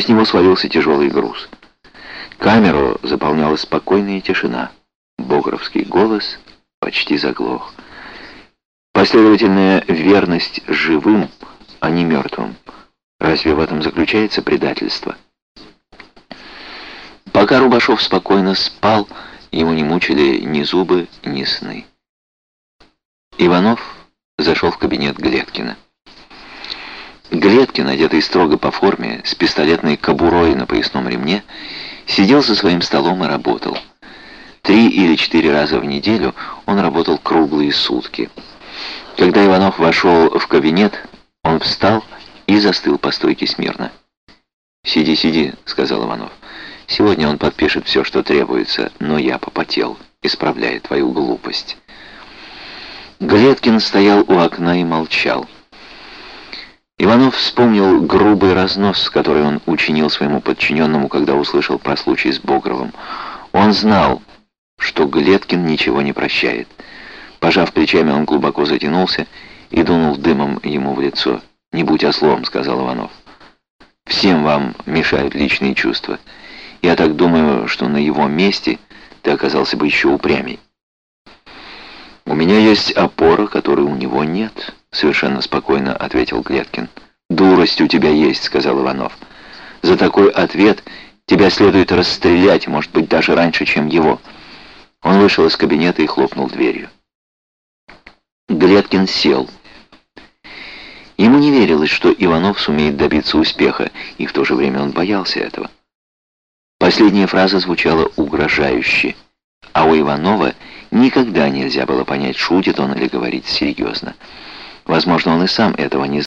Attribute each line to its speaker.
Speaker 1: с него свалился тяжелый груз. Камеру заполняла спокойная тишина. Богровский голос почти заглох. Последовательная верность живым, а не мертвым. Разве в этом заключается предательство? Пока Рубашов спокойно спал, его не мучили ни зубы, ни сны. Иванов зашел в кабинет Глеткина. Глеткин, одетый строго по форме, с пистолетной кобурой на поясном ремне, сидел за своим столом и работал. Три или четыре раза в неделю он работал круглые сутки. Когда Иванов вошел в кабинет, он встал и застыл по стойке смирно. «Сиди, сиди», — сказал Иванов. «Сегодня он подпишет все, что требуется, но я попотел, исправляя твою глупость». Глеткин стоял у окна и молчал. Иванов вспомнил грубый разнос, который он учинил своему подчиненному, когда услышал про случай с Богровым. Он знал, что Глеткин ничего не прощает. Пожав плечами, он глубоко затянулся и дунул дымом ему в лицо. «Не будь ослом», — сказал Иванов. «Всем вам мешают личные чувства. Я так думаю, что на его месте ты оказался бы еще упрямей». «У меня есть опора, которой у него нет», — совершенно спокойно ответил Глеткин. «Дурость у тебя есть», — сказал Иванов. «За такой ответ тебя следует расстрелять, может быть, даже раньше, чем его». Он вышел из кабинета и хлопнул дверью. Глеткин сел. Ему не верилось, что Иванов сумеет добиться успеха, и в то же время он боялся этого. Последняя фраза звучала угрожающе, а у Иванова Никогда нельзя было понять, шутит он или говорит серьезно. Возможно, он и сам этого не знал.